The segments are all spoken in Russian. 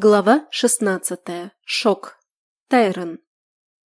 Глава шестнадцатая. Шок. Тайрон.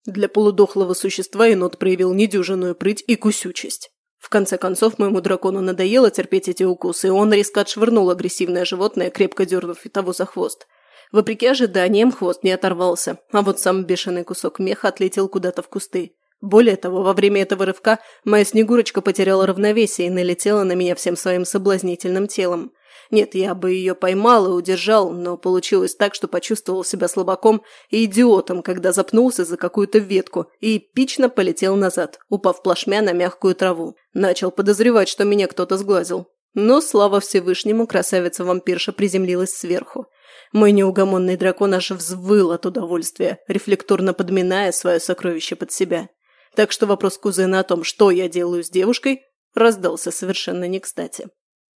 Для полудохлого существа енот проявил недюжинную прыть и кусючесть. В конце концов, моему дракону надоело терпеть эти укусы, и он резко отшвырнул агрессивное животное, крепко дернув того за хвост. Вопреки ожиданиям, хвост не оторвался, а вот сам бешеный кусок меха отлетел куда-то в кусты. Более того, во время этого рывка моя Снегурочка потеряла равновесие и налетела на меня всем своим соблазнительным телом. Нет, я бы ее поймал и удержал, но получилось так, что почувствовал себя слабаком и идиотом, когда запнулся за какую-то ветку и эпично полетел назад, упав плашмя на мягкую траву. Начал подозревать, что меня кто-то сглазил. Но, слава Всевышнему, красавица-вампирша приземлилась сверху. Мой неугомонный дракон аж взвыл от удовольствия, рефлекторно подминая свое сокровище под себя. Так что вопрос кузена о том, что я делаю с девушкой, раздался совершенно не кстати.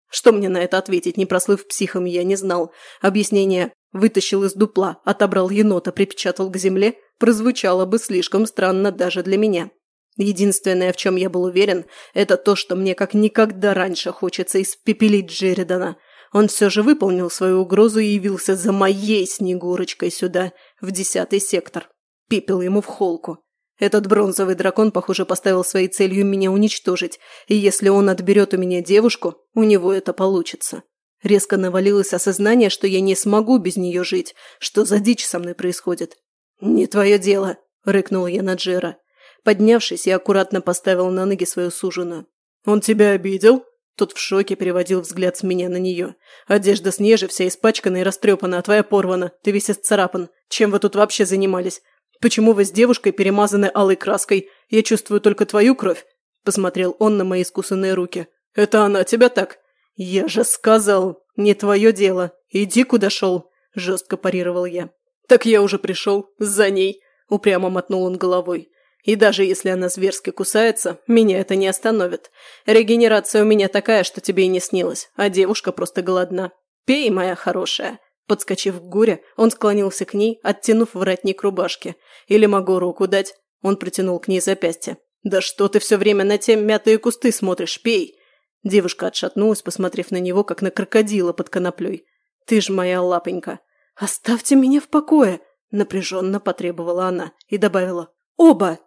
Что мне на это ответить, не прослыв психом, я не знал. Объяснение «вытащил из дупла, отобрал енота, припечатал к земле» прозвучало бы слишком странно даже для меня. Единственное, в чем я был уверен, это то, что мне как никогда раньше хочется испепелить Джеридана. Он все же выполнил свою угрозу и явился за моей Снегурочкой сюда, в десятый сектор. Пепел ему в холку. Этот бронзовый дракон, похоже, поставил своей целью меня уничтожить, и если он отберет у меня девушку, у него это получится. Резко навалилось осознание, что я не смогу без нее жить. Что за дичь со мной происходит? «Не твое дело», – рыкнула я на Джера. Поднявшись, я аккуратно поставил на ноги свою суженую. «Он тебя обидел?» Тот в шоке переводил взгляд с меня на нее. «Одежда снежи вся испачкана и растрепана, а твоя порвана. Ты весь исцарапан. Чем вы тут вообще занимались? «Почему вы с девушкой перемазаны алой краской? Я чувствую только твою кровь», – посмотрел он на мои искусанные руки. «Это она тебя так?» «Я же сказал, не твое дело. Иди, куда шел», – жестко парировал я. «Так я уже пришел. За ней», – упрямо мотнул он головой. «И даже если она зверски кусается, меня это не остановит. Регенерация у меня такая, что тебе и не снилось, а девушка просто голодна. Пей, моя хорошая». Подскочив к Гуре, он склонился к ней, оттянув воротник рубашки. «Или могу руку дать?» Он протянул к ней запястье. «Да что ты все время на те мятые кусты смотришь? Пей!» Девушка отшатнулась, посмотрев на него, как на крокодила под коноплей. «Ты ж моя лапонька!» «Оставьте меня в покое!» Напряженно потребовала она и добавила. «Оба!»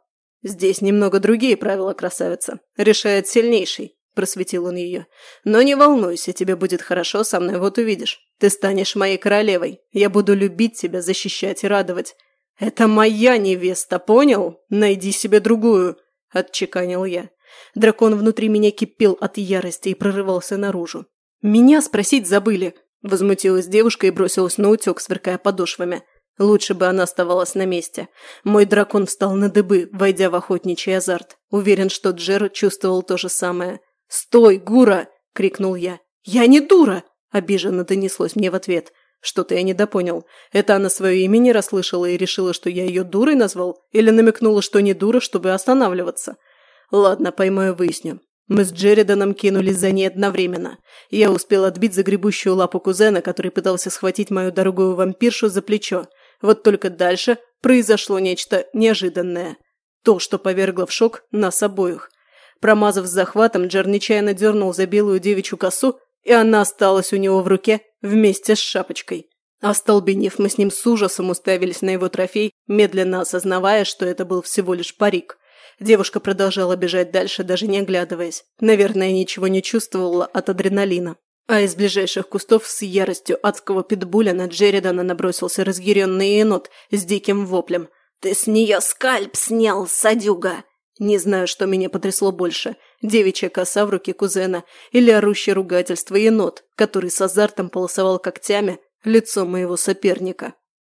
«Здесь немного другие правила, красавица. Решает сильнейший просветил он ее. «Но не волнуйся, тебе будет хорошо со мной, вот увидишь. Ты станешь моей королевой. Я буду любить тебя, защищать и радовать. Это моя невеста, понял? Найди себе другую!» – отчеканил я. Дракон внутри меня кипел от ярости и прорывался наружу. «Меня спросить забыли!» – возмутилась девушка и бросилась на утек, сверкая подошвами. Лучше бы она оставалась на месте. Мой дракон встал на дыбы, войдя в охотничий азарт. Уверен, что Джер чувствовал то же самое. «Стой, Гура!» – крикнул я. «Я не дура!» – обиженно донеслось мне в ответ. Что-то я недопонял. Это она свое имя не расслышала и решила, что я ее дурой назвал? Или намекнула, что не дура, чтобы останавливаться? Ладно, поймаю, выясню. Мы с Джериданом кинулись за ней одновременно. Я успел отбить загребущую лапу кузена, который пытался схватить мою дорогую вампиршу за плечо. Вот только дальше произошло нечто неожиданное. То, что повергло в шок нас обоих. Промазав с захватом, Джер нечаянно дернул за белую девичью косу, и она осталась у него в руке вместе с шапочкой. Остолбенев, мы с ним с ужасом уставились на его трофей, медленно осознавая, что это был всего лишь парик. Девушка продолжала бежать дальше, даже не оглядываясь. Наверное, ничего не чувствовала от адреналина. А из ближайших кустов с яростью адского питбуля на Джеридана набросился разъяренный енот с диким воплем. «Ты с нее скальп снял, садюга!» Не знаю, что меня потрясло больше – девичья коса в руке кузена или орущее ругательство енот, который с азартом полосовал когтями лицо моего соперника.